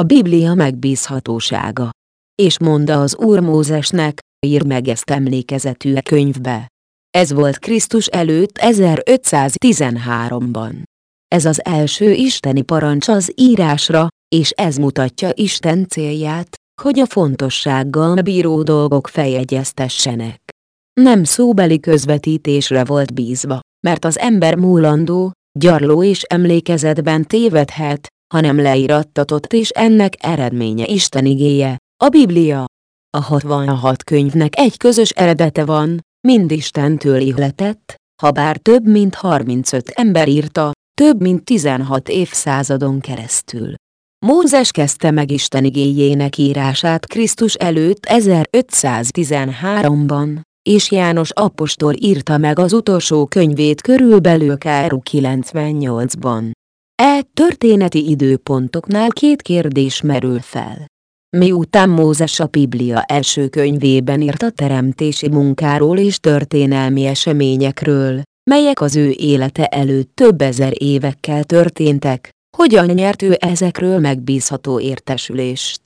A Biblia megbízhatósága. És mondta az Úr Mózesnek, ír meg ezt emlékezetű könyvbe. Ez volt Krisztus előtt 1513-ban. Ez az első isteni parancs az írásra, és ez mutatja Isten célját, hogy a fontossággal bíró dolgok feljegyeztessenek. Nem szóbeli közvetítésre volt bízva, mert az ember múlandó, gyarló és emlékezetben tévedhet, hanem leírattatott és ennek eredménye Isten igéje, a Biblia. A 66 könyvnek egy közös eredete van, mind Istentől ihletett, ha bár több mint 35 ember írta, több mint 16 évszázadon keresztül. Mózes kezdte meg Isten igéjének írását Krisztus előtt 1513-ban, és János apostol írta meg az utolsó könyvét körülbelül Káru 98-ban. E történeti időpontoknál két kérdés merül fel. Miután Mózes a Biblia első könyvében írt a teremtési munkáról és történelmi eseményekről, melyek az ő élete előtt több ezer évekkel történtek, hogyan nyert ő ezekről megbízható értesülést.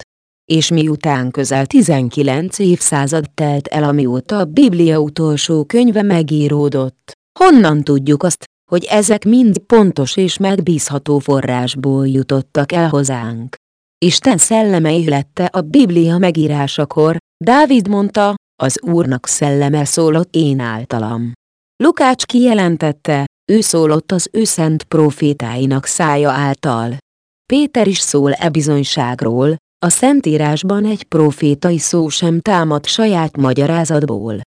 És miután közel 19 évszázad telt el amióta a Biblia utolsó könyve megíródott, honnan tudjuk azt, hogy ezek mind pontos és megbízható forrásból jutottak el hozzánk. Isten szelleme élette a Biblia megírásakor, Dávid mondta, az Úrnak szelleme szólott én általam. Lukács kijelentette, ő szólott az ő szent profétáinak szája által. Péter is szól e bizonyságról, a Szentírásban egy profétai szó sem támad saját magyarázatból.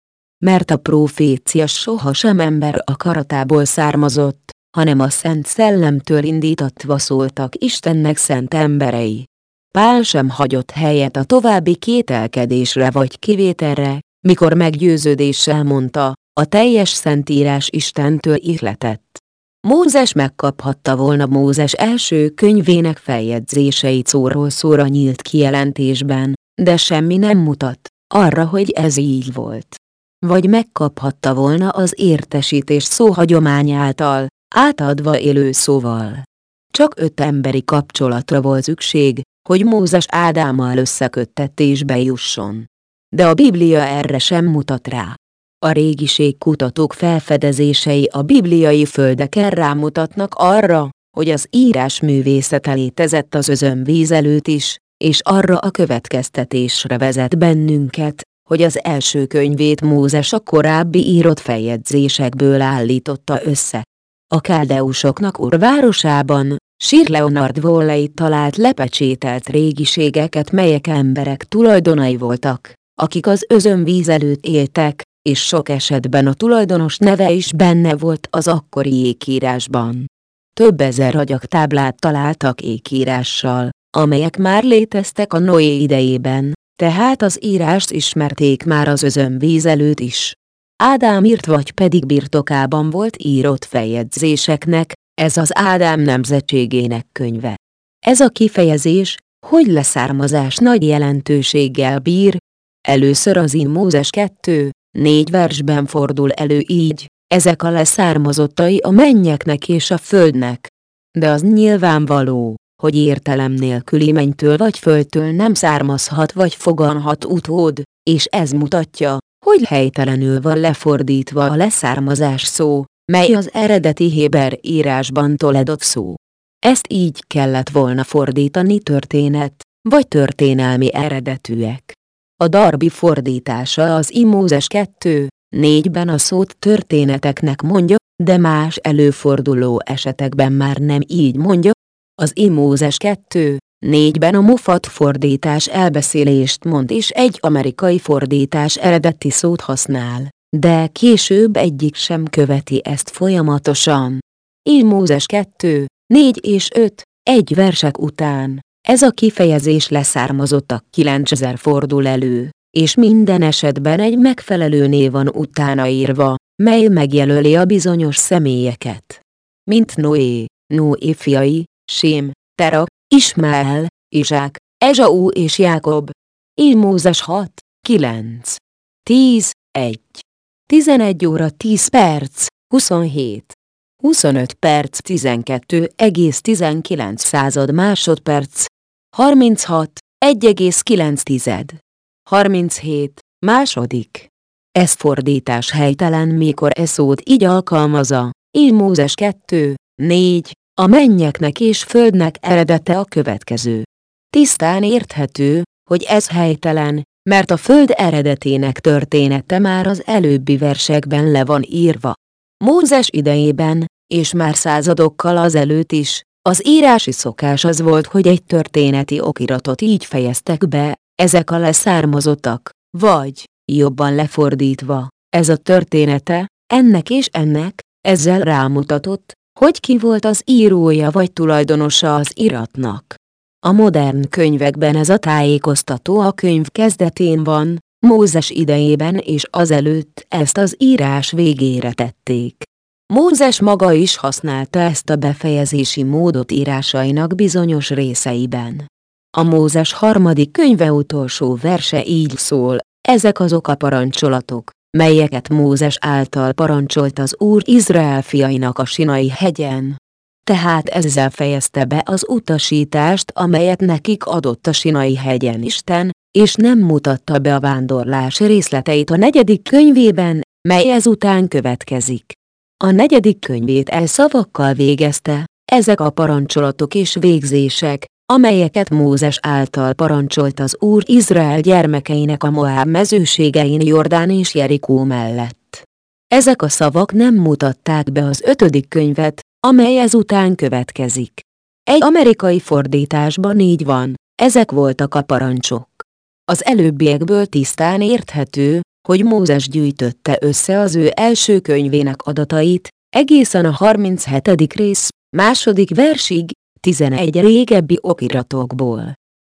Mert a profécia sohasem ember akaratából származott, hanem a Szent Szellemtől indítatva szóltak Istennek szent emberei. Pál sem hagyott helyet a további kételkedésre vagy kivételre, mikor meggyőződéssel mondta, a teljes szentírás Istentől ihletett. Mózes megkaphatta volna Mózes első könyvének feljegyzéseit szóról szóra nyílt kijelentésben, de semmi nem mutat arra, hogy ez így volt. Vagy megkaphatta volna az értesítés szóhagyomány által, átadva élő szóval. Csak öt emberi kapcsolatra volt szükség, hogy Mózes Ádámmal összeköttetésbe jusson. De a Biblia erre sem mutat rá. A régiség kutatók felfedezései a bibliai földeken rámutatnak arra, hogy az írás művészete létezett az özönvíz előtt is, és arra a következtetésre vezet bennünket, hogy az első könyvét Mózes a korábbi írott feljegyzésekből állította össze. A káldeusoknak urvárosában, Sir Leonard Volley talált lepecsételt régiségeket melyek emberek tulajdonai voltak, akik az özönvíz előtt éltek, és sok esetben a tulajdonos neve is benne volt az akkori ékírásban. Több ezer agyaktáblát találtak ékírással, amelyek már léteztek a Noé idejében, tehát az írást ismerték már az özönvíz előtt is. Ádám írt vagy pedig birtokában volt írott feljegyzéseknek, ez az Ádám nemzetségének könyve. Ez a kifejezés, hogy leszármazás nagy jelentőséggel bír, először az In Mózes 2, négy versben fordul elő így, ezek a leszármazottai a mennyeknek és a földnek. De az nyilvánvaló, hogy értelem nélküli mennytől vagy földtől nem származhat vagy foganhat utód, és ez mutatja, hogy helytelenül van lefordítva a leszármazás szó, mely az eredeti Héber írásban toledott szó. Ezt így kellett volna fordítani történet, vagy történelmi eredetűek. A darbi fordítása az Imózes 2, 4-ben a szót történeteknek mondja, de más előforduló esetekben már nem így mondja. Az Imózes 2, 4-ben a Moffat fordítás elbeszélést mond és egy amerikai fordítás eredeti szót használ, de később egyik sem követi ezt folyamatosan. Imózes 2, 4 és 5, egy versek után, ez a kifejezés leszármazottak 9000 fordul elő, és minden esetben egy megfelelő név van utána írva, mely megjelöli a bizonyos személyeket. Mint Noé, Noé fiai, Sém, Terak, Ismael, Izsák, Ezsau és Jákob. Így Mózes 6, 9, 10, 1, 11 óra 10 perc, 27. 25 perc 12,19 század másodperc, 36, 1,9. 37. Második. Ez fordítás helytelen mikor e szót így alkalmazza, így Mózes 2, 4, a mennyeknek és földnek eredete a következő. Tisztán érthető, hogy ez helytelen, mert a föld eredetének története már az előbbi versekben le van írva. Mózes idejében, és már századokkal azelőtt is, az írási szokás az volt, hogy egy történeti okiratot így fejeztek be, ezek a leszármazottak, vagy, jobban lefordítva, ez a története, ennek és ennek, ezzel rámutatott, hogy ki volt az írója vagy tulajdonosa az iratnak. A modern könyvekben ez a tájékoztató a könyv kezdetén van, Mózes idejében és azelőtt ezt az írás végére tették. Mózes maga is használta ezt a befejezési módot írásainak bizonyos részeiben. A Mózes harmadik könyve utolsó verse így szól, ezek azok a parancsolatok, melyeket Mózes által parancsolt az Úr Izrael fiainak a Sinai hegyen. Tehát ezzel fejezte be az utasítást, amelyet nekik adott a Sinai hegyen Isten, és nem mutatta be a vándorlás részleteit a negyedik könyvében, mely ezután következik. A negyedik könyvét el szavakkal végezte, ezek a parancsolatok és végzések, amelyeket Mózes által parancsolt az Úr Izrael gyermekeinek a Moab mezőségein Jordán és Jerikó mellett. Ezek a szavak nem mutatták be az ötödik könyvet, amely ezután következik. Egy amerikai fordításban így van, ezek voltak a parancsok. Az előbbiekből tisztán érthető, hogy Mózes gyűjtötte össze az ő első könyvének adatait, egészen a 37. rész, második versig, 11 régebbi okiratokból.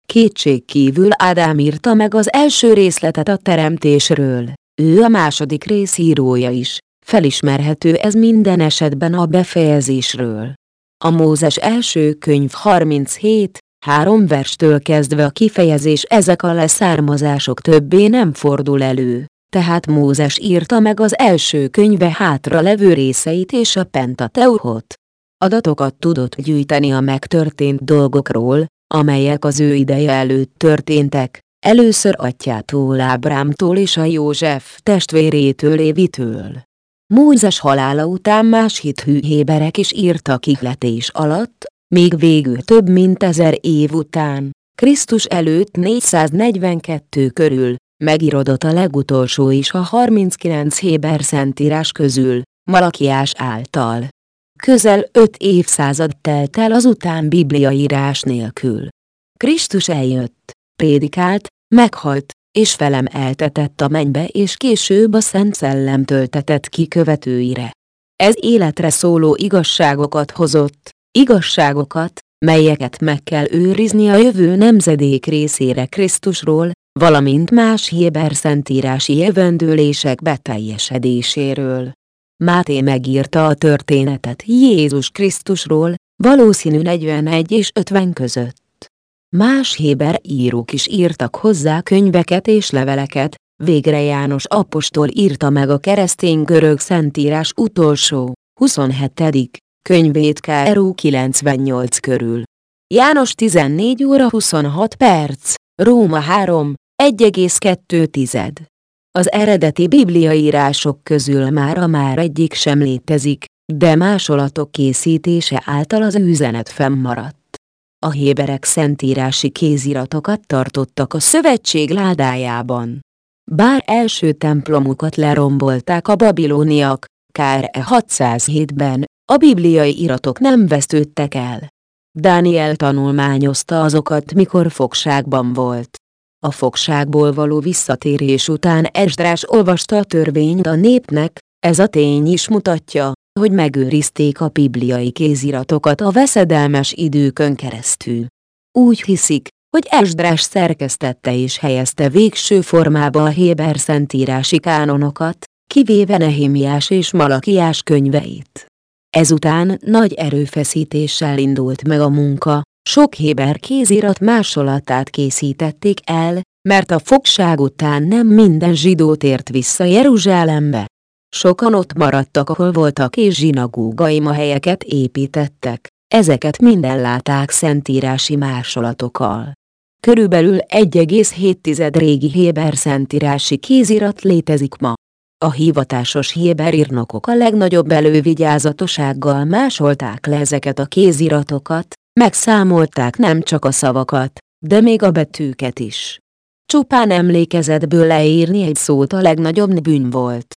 Kétség kívül Ádám írta meg az első részletet a teremtésről, ő a második rész írója is, felismerhető ez minden esetben a befejezésről. A Mózes első könyv 37, három verstől kezdve a kifejezés ezek a leszármazások többé nem fordul elő, tehát Mózes írta meg az első könyve hátra levő részeit és a Pentateuchot adatokat tudott gyűjteni a megtörtént dolgokról, amelyek az ő ideje előtt történtek, először atyától Ábrámtól és a József testvérétől Évitől. Mózes halála után más hithű héberek is írtak ihletés alatt, még végül több mint ezer év után, Krisztus előtt 442 körül, megirodott a legutolsó is a 39 héber szentírás közül, Malakiás által. Közel öt évszázad telt el azután bibliaírás nélkül. Krisztus eljött, prédikált, meghalt, és felem eltetett a mennybe és később a Szent Szellem töltetett ki követőire. Ez életre szóló igazságokat hozott, igazságokat, melyeket meg kell őrizni a jövő nemzedék részére Krisztusról, valamint más Héber szentírási jövendőlések beteljesedéséről. Máté megírta a történetet Jézus Krisztusról, valószínű 41 és 50 között. Más héber írók is írtak hozzá könyveket és leveleket, végre János apostol írta meg a keresztény görög szentírás utolsó, 27. könyvét K.R.U. 98 körül. János 14 óra 26 perc, Róma 3, 1,2 az eredeti bibliaírások közül már a már egyik sem létezik, de másolatok készítése által az üzenet fennmaradt. A héberek szentírási kéziratokat tartottak a szövetség ládájában. Bár első templomukat lerombolták a babilóniak, kár 607-ben, a bibliai iratok nem vesztődtek el. Dániel tanulmányozta azokat mikor fogságban volt. A fogságból való visszatérés után Esdrás olvasta a törvényt a népnek, ez a tény is mutatja, hogy megőrizték a bibliai kéziratokat a veszedelmes időkön keresztül. Úgy hiszik, hogy Esdrás szerkesztette és helyezte végső formába a Héber szentírási kánonokat, kivéve Nehémiás és Malakiás könyveit. Ezután nagy erőfeszítéssel indult meg a munka, sok héber kézirat másolatát készítették el, mert a fogság után nem minden zsidó tért vissza Jeruzsálembe. Sokan ott maradtak, ahol voltak és zsinagógai helyeket építettek, ezeket minden látták szentírási másolatokkal. Körülbelül 1,7 régi Héber szentírási kézirat létezik ma. A hivatásos Héber írnokok a legnagyobb elővigyázatossággal másolták le ezeket a kéziratokat, megszámolták nem csak a szavakat, de még a betűket is. Csupán emlékezetből leírni egy szót a legnagyobb bűn volt.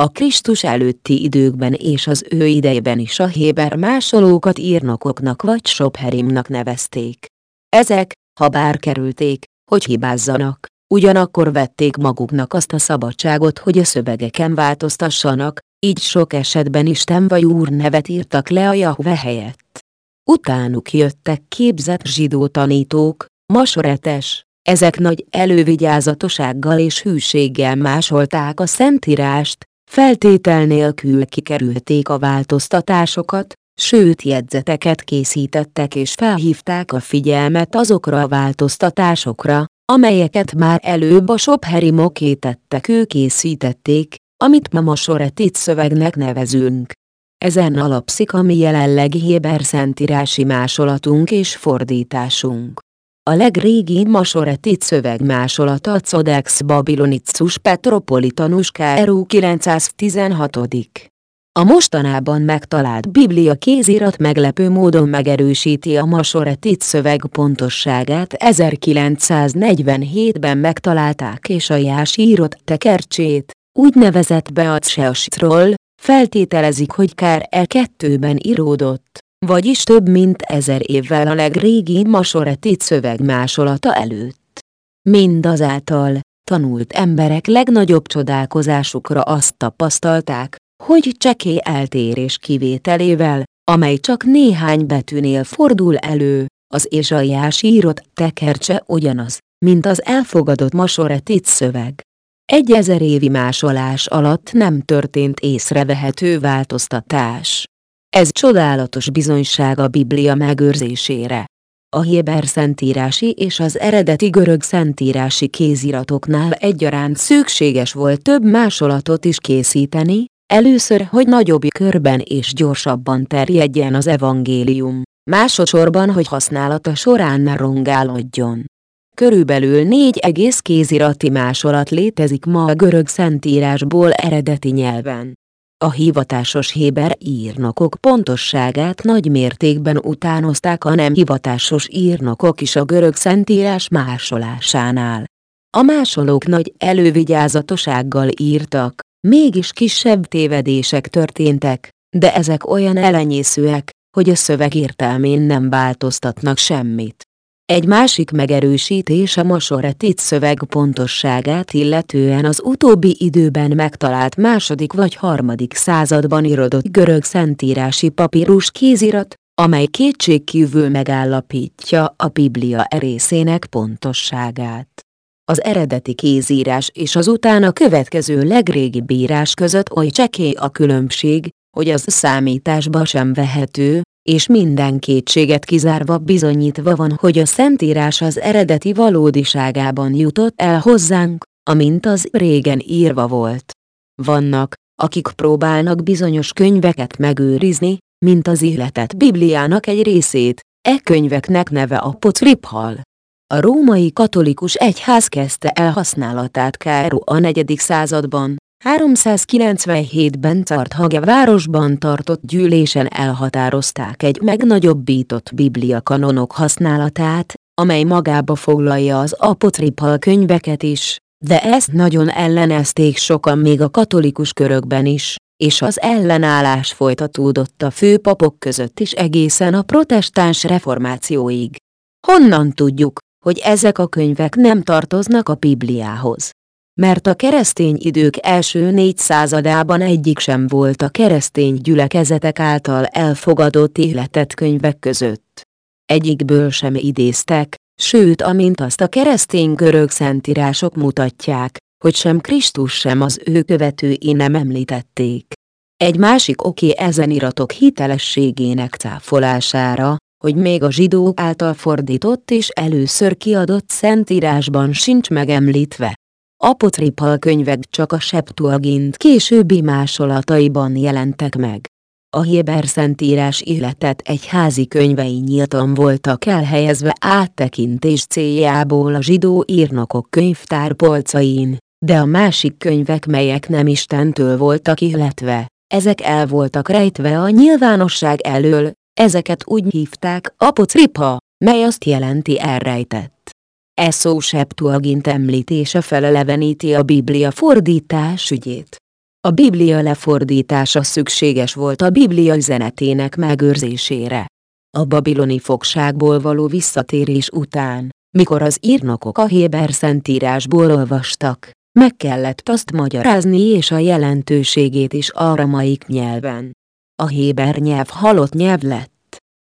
A Krisztus előtti időkben és az ő idejében is a Héber másolókat írnokoknak vagy sopherimnak nevezték. Ezek, ha bár kerülték, hogy hibázzanak, ugyanakkor vették maguknak azt a szabadságot, hogy a szövegeken változtassanak, így sok esetben Isten vagy Úr nevet írtak le a Jahve helyett. Utánuk jöttek képzett zsidó tanítók, masoretes, ezek nagy elővigyázatossággal és hűséggel másolták a Szentírást, feltétel nélkül kikerülték a változtatásokat, sőt jegyzeteket készítettek és felhívták a figyelmet azokra a változtatásokra, amelyeket már előbb a sopherimoké tettek ők készítették, amit ma masoretit szövegnek nevezünk. Ezen alapszik a mi jelenlegi Héber szentírási másolatunk és fordításunk. A legrégi masoretit szövegmásolata a Codex Babylonicus Petropolitanus KRU 916. A mostanában megtalált Biblia kézirat meglepő módon megerősíti a masoretit szöveg pontosságát 1947-ben megtalálták és a Jás írott tekercsét, úgynevezett Beatsheostról, feltételezik hogy kár e kettőben íródott, vagyis több mint ezer évvel a legrégi masoretit szöveg másolata előtt. Mindazáltal, tanult emberek legnagyobb csodálkozásukra azt tapasztalták, hogy csekély eltérés kivételével, amely csak néhány betűnél fordul elő, az Ézsaiás írott tekercse ugyanaz, mint az elfogadott masoretit szöveg. Egy ezer évi másolás alatt nem történt észrevehető változtatás. Ez csodálatos bizonyság a Biblia megőrzésére. A Héber szentírási és az eredeti görög szentírási kéziratoknál egyaránt szükséges volt több másolatot is készíteni, először, hogy nagyobb körben és gyorsabban terjedjen az evangélium, másodszorban, hogy használata során ne rongálódjon. Körülbelül négy egész kézirati másolat létezik ma a görög szentírásból eredeti nyelven. A hivatásos Héber írnokok pontosságát nagy mértékben utánozták a nem hivatásos írnokok is a görög szentírás másolásánál. A másolók nagy elővigyázatossággal írtak, mégis kisebb tévedések történtek, de ezek olyan elenyészőek, hogy a szöveg értelmén nem változtatnak semmit. Egy másik megerősítés a masoretit szöveg pontosságát illetően az utóbbi időben megtalált második vagy harmadik században irodott görög szentírási papírus kézirat, amely kétségkívül megállapítja a Biblia erészének pontosságát. Az eredeti kézírás és az utána következő legrégi bírás között oly csekély a különbség, hogy az számításba sem vehető, és minden kétséget kizárva bizonyítva van, hogy a Szentírás az eredeti valódiságában jutott el hozzánk, amint az régen írva volt. Vannak, akik próbálnak bizonyos könyveket megőrizni, mint az életet Bibliának egy részét, e könyveknek neve a Pocriphal. A római katolikus egyház kezdte el használatát Káru a negyedik században, 397-ben Carthage városban tartott gyűlésen elhatározták egy megnagyobbított biblia kanonok használatát, amely magába foglalja az apotripal könyveket is, de ezt nagyon ellenezték sokan még a katolikus körökben is, és az ellenállás folytatódott a főpapok között is egészen a protestáns reformációig. Honnan tudjuk, hogy ezek a könyvek nem tartoznak a Bibliához? Mert a keresztény idők első négy századában egyik sem volt a keresztény gyülekezetek által elfogadott életet könyvek között. Egyikből sem idéztek, sőt amint azt a keresztény görög szentírások mutatják, hogy sem Krisztus sem az ő követői nem említették. Egy másik oké ezen iratok hitelességének cáfolására, hogy még a zsidók által fordított és először kiadott szentírásban sincs megemlítve, apotripal könyvek csak a Septuagint későbbi másolataiban jelentek meg. A Héber Szentírás életet egy házi könyvei nyíltan voltak elhelyezve áttekintés céljából a zsidó írnokok könyvtárpolcain, de a másik könyvek melyek nem Istentől voltak illetve, ezek el voltak rejtve a nyilvánosság elől, ezeket úgy hívták apocripa, mely azt jelenti elrejtett. E szó Septuagint említése feleleveníti a Biblia fordítás ügyét. A Biblia lefordítása szükséges volt a Biblia üzenetének megőrzésére. A babiloni fogságból való visszatérés után, mikor az írnokok a Héber szentírásból olvastak, meg kellett azt magyarázni és a jelentőségét is aramaik nyelven. A Héber nyelv halott nyelv lett.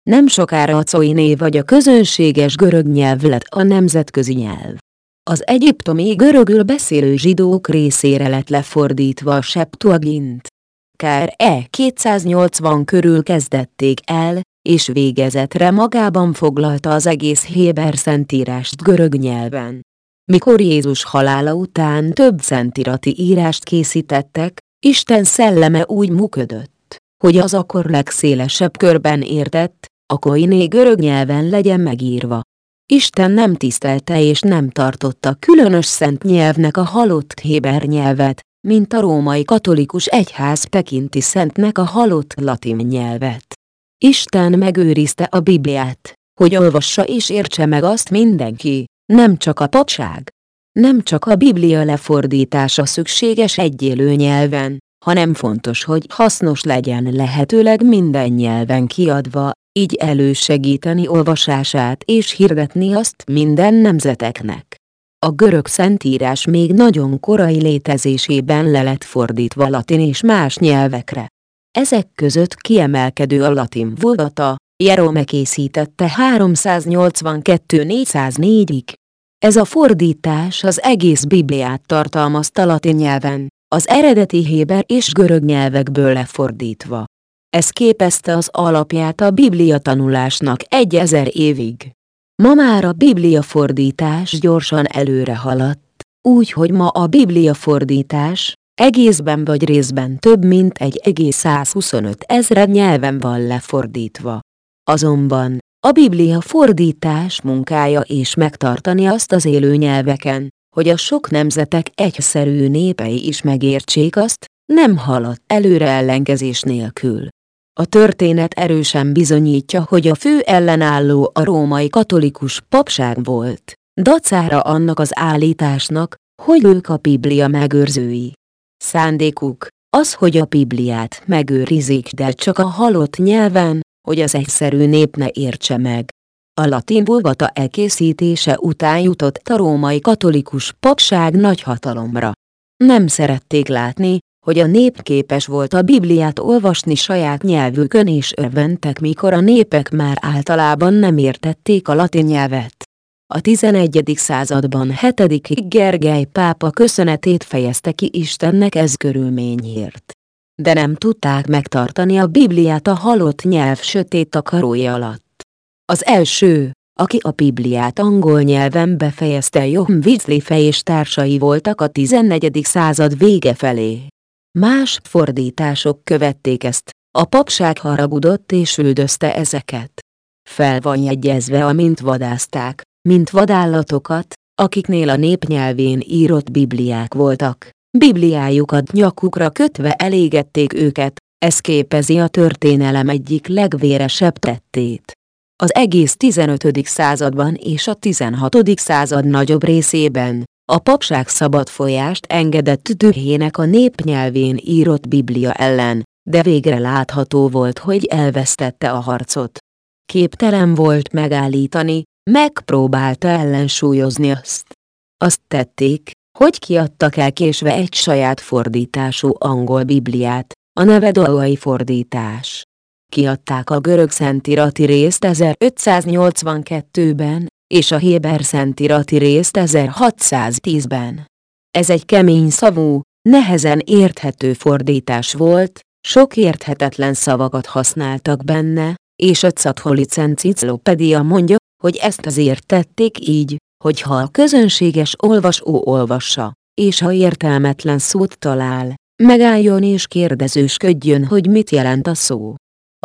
Nem sokára a coiné vagy a közönséges görög nyelv lett a nemzetközi nyelv. Az egyiptomi görögül beszélő zsidók részére lett lefordítva a Septuagint. E 280 körül kezdették el, és végezetre magában foglalta az egész Héber szentírást görög nyelven. Mikor Jézus halála után több szentirati írást készítettek, Isten szelleme úgy működött, hogy az akkor legszélesebb körben értett, a koiné görög nyelven legyen megírva. Isten nem tisztelte és nem tartotta különös szent nyelvnek a halott héber nyelvet, mint a római katolikus egyház tekinti szentnek a halott latin nyelvet. Isten megőrizte a Bibliát, hogy olvassa és értse meg azt mindenki, nem csak a papság. Nem csak a Biblia lefordítása szükséges egy nyelven, hanem fontos, hogy hasznos legyen lehetőleg minden nyelven kiadva, így elősegíteni olvasását és hirdetni azt minden nemzeteknek. A görög szentírás még nagyon korai létezésében le lett fordítva latin és más nyelvekre. Ezek között kiemelkedő a latin vulgata, Jerome készítette 382-404-ig. Ez a fordítás az egész Bibliát tartalmazta latin nyelven, az eredeti héber és görög nyelvekből lefordítva. Ez képezte az alapját a Biblia tanulásnak egy ezer évig. Ma már a Biblia fordítás gyorsan előre haladt, úgy, hogy ma a Biblia fordítás, egészben vagy részben több mint egy egész 125 ezred nyelven van lefordítva. Azonban, a Biblia fordítás munkája és megtartani azt az élő nyelveken, hogy a sok nemzetek egyszerű népei is megértsék azt, nem haladt előre ellenkezés nélkül. A történet erősen bizonyítja, hogy a fő ellenálló a római katolikus papság volt, dacára annak az állításnak, hogy ők a Biblia megőrzői. Szándékuk, az, hogy a Bibliát megőrizik, de csak a halott nyelven, hogy az egyszerű nép ne értse meg. A latin vulgata elkészítése után jutott a római katolikus papság nagy hatalomra. Nem szerették látni, hogy a nép képes volt a Bibliát olvasni saját nyelvükön és örventek mikor a népek már általában nem értették a latin nyelvet. A 11. században 7. Gergely pápa köszönetét fejezte ki Istennek ez körülményért. De nem tudták megtartani a Bibliát a halott nyelv sötét takarója alatt. Az első, aki a Bibliát angol nyelven befejezte Johann Wycliffe és társai voltak a 14. század vége felé. Más fordítások követték ezt, a papság haragudott és üldözte ezeket. Fel van jegyezve amint vadázták, mint vadállatokat, akiknél a népnyelvén írott bibliák voltak. Bibliájukat nyakukra kötve elégették őket, ez képezi a történelem egyik legvéresebb tettét. Az egész 15. században és a 16. század nagyobb részében, a papság szabad folyást engedett dühének a népnyelvén írott Biblia ellen, de végre látható volt, hogy elvesztette a harcot. Képtelen volt megállítani, megpróbálta ellensúlyozni azt. Azt tették, hogy kiadtak el késve egy saját fordítású angol Bibliát, a neve Dolgai fordítás. Kiadták a görög szentirati részt 1582-ben, és a Héber szentirati részt 1610-ben. Ez egy kemény szavú, nehezen érthető fordítás volt, sok érthetetlen szavakat használtak benne, és a Catholic Encyclopedia mondja, hogy ezt azért tették így, hogyha a közönséges olvasó olvassa, és ha értelmetlen szót talál, megálljon és kérdezősködjön, hogy mit jelent a szó.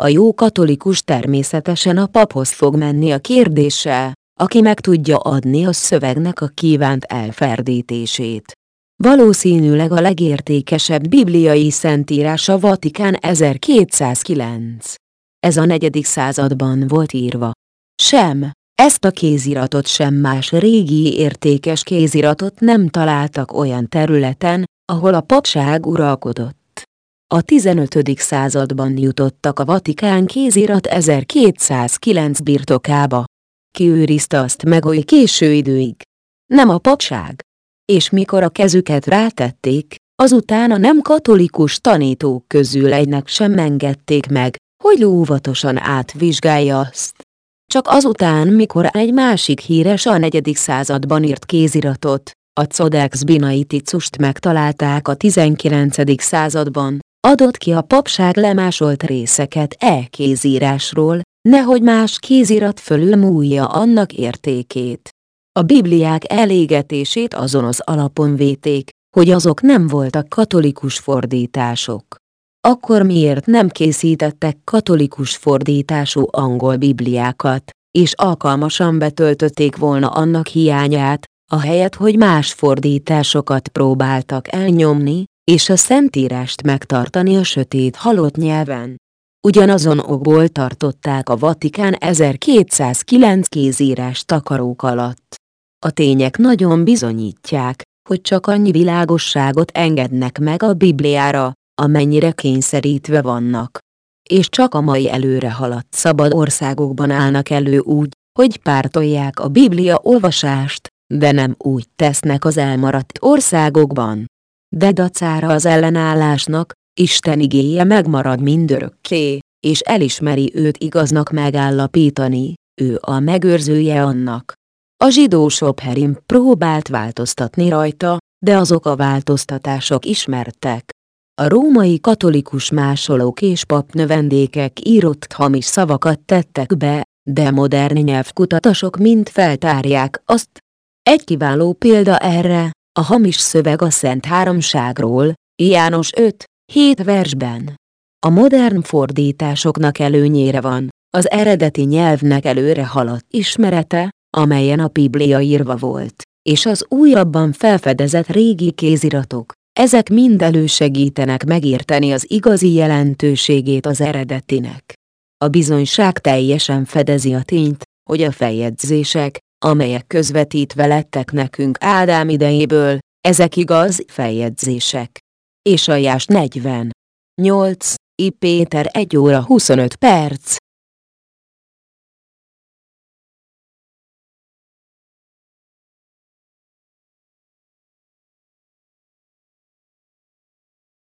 A jó katolikus természetesen a paphoz fog menni a kérdéssel, aki meg tudja adni a szövegnek a kívánt elferdítését. Valószínűleg a legértékesebb bibliai szentírás a Vatikán 1209. Ez a negyedik században volt írva. Sem, ezt a kéziratot sem más régi értékes kéziratot nem találtak olyan területen, ahol a papság uralkodott. A 15. században jutottak a Vatikán kézirat 1209 birtokába. Kiőrizte azt meg oly késő időig. Nem a papság. És mikor a kezüket rátették, azután a nem katolikus tanítók közül egynek sem engedték meg, hogy óvatosan átvizsgálja azt. Csak azután, mikor egy másik híres a negyedik században írt kéziratot, a Codex Binaiticsust megtalálták a 19. században, adott ki a papság lemásolt részeket e kézírásról, nehogy más kézirat fölül múlja annak értékét. A bibliák elégetését azon az alapon véték, hogy azok nem voltak katolikus fordítások. Akkor miért nem készítettek katolikus fordítású angol bibliákat, és alkalmasan betöltötték volna annak hiányát, ahelyett, hogy más fordításokat próbáltak elnyomni, és a szentírást megtartani a sötét halott nyelven. Ugyanazon okból tartották a Vatikán 1209 kézírás takarók alatt. A tények nagyon bizonyítják, hogy csak annyi világosságot engednek meg a Bibliára, amennyire kényszerítve vannak. És csak a mai előre haladt szabad országokban állnak elő úgy, hogy pártolják a Biblia olvasást, de nem úgy tesznek az elmaradt országokban. De dacára az ellenállásnak, Isten igéje megmarad mindörökké, és elismeri őt igaznak megállapítani, ő a megőrzője annak. A zsidó Sopherim próbált változtatni rajta, de azok a változtatások ismertek. A római katolikus másolók és papnövendékek írott hamis szavakat tettek be, de modern nyelvkutatások mind feltárják azt. Egy kiváló példa erre, a hamis szöveg a Szent Háromságról, János 5, 7 versben. A modern fordításoknak előnyére van, az eredeti nyelvnek előre haladt ismerete, amelyen a Biblia írva volt, és az újabban felfedezett régi kéziratok, ezek mind elősegítenek megérteni az igazi jelentőségét az eredetinek. A bizonyság teljesen fedezi a tényt, hogy a feljegyzések, amelyek közvetítve lettek nekünk Ádám idejéből, ezek igaz feljegyzések. És Jás 40. 8. I. Péter 1 óra 25 perc.